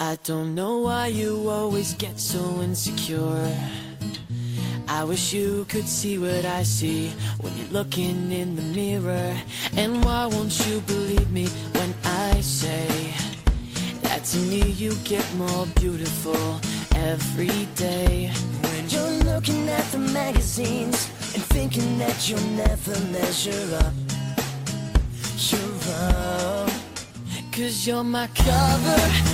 I don't know why you always get so insecure. I wish you could see what I see when you're looking in the mirror. And why won't you believe me when I say that to me you get more beautiful every day? When you're looking at the magazines and thinking that you'll never measure up, you're wrong. Cause you're my cover,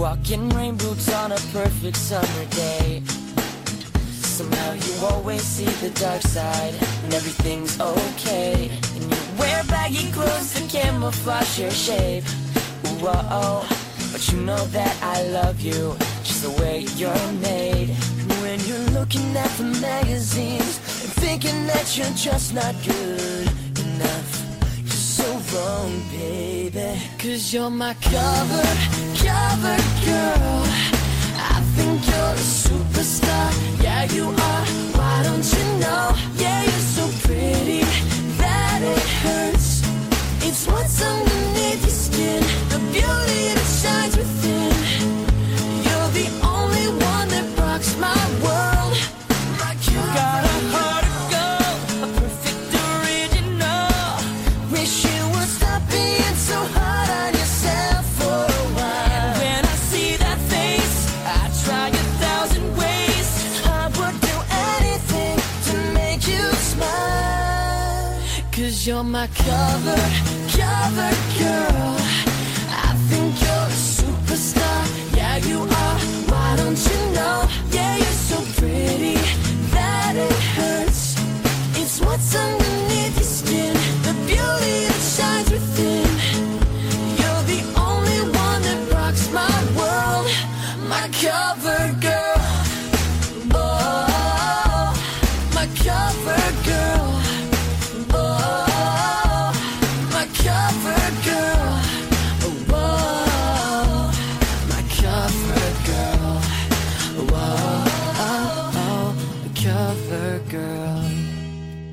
You walk in rain boots on a perfect summer day. Somehow you always see the dark side, and everything's okay. And you wear baggy clothes to camouflage your shape. Whoa, but you know that I love you just the way you're made. When you're looking at the magazines and thinking that you're just not good enough, you're so wrong, baby. Cause you're my cover, cover girl. Cause you're my cover, cover girl. I think you're a superstar. Yeah, you are. Why don't you know? Yeah, you're so pretty that it hurts. It's what's underneath your skin, the beauty that shines within. You're the only one that rocks my world, my cover girl. Oh, my cover girl.